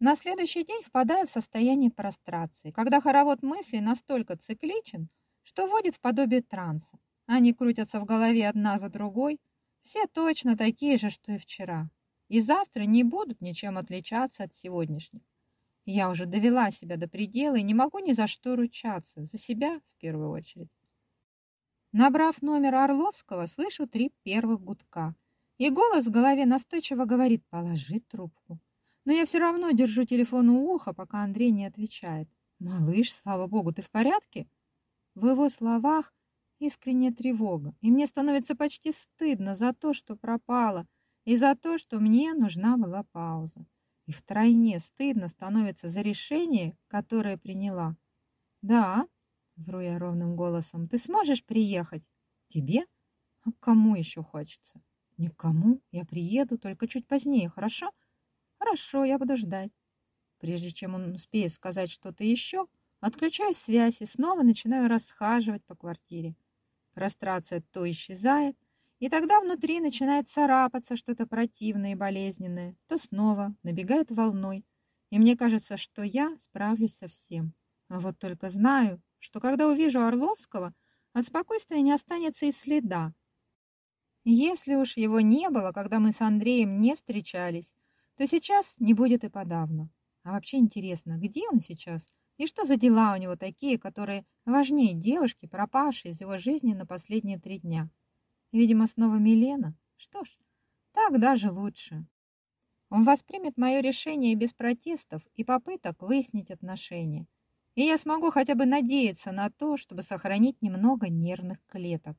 На следующий день впадаю в состояние прострации, когда хоровод мыслей настолько цикличен, что вводит в подобие транса. Они крутятся в голове одна за другой, все точно такие же, что и вчера. И завтра не будут ничем отличаться от сегодняшних. Я уже довела себя до предела и не могу ни за что ручаться, за себя в первую очередь. Набрав номер Орловского, слышу три первых гудка. И голос в голове настойчиво говорит «положи трубку». Но я все равно держу телефон у уха, пока Андрей не отвечает. «Малыш, слава богу, ты в порядке?» В его словах искренняя тревога, и мне становится почти стыдно за то, что пропала, и за то, что мне нужна была пауза. И втройне стыдно становится за решение, которое приняла. «Да», — вру я ровным голосом, — «ты сможешь приехать?» «Тебе? А кому еще хочется?» «Никому. Я приеду, только чуть позднее, хорошо?» «Хорошо, я буду ждать». Прежде чем он успеет сказать что-то еще, отключаю связь и снова начинаю расхаживать по квартире. Прострация то исчезает, и тогда внутри начинает царапаться что-то противное и болезненное, то снова набегает волной, и мне кажется, что я справлюсь со всем. А вот только знаю, что когда увижу Орловского, от спокойствия не останется и следа. Если уж его не было, когда мы с Андреем не встречались, то сейчас не будет и подавно. А вообще интересно, где он сейчас и что за дела у него такие, которые важнее девушки, пропавшей из его жизни на последние три дня. Видимо, снова Милена. Что ж, так даже лучше. Он воспримет мое решение без протестов и попыток выяснить отношения. И я смогу хотя бы надеяться на то, чтобы сохранить немного нервных клеток.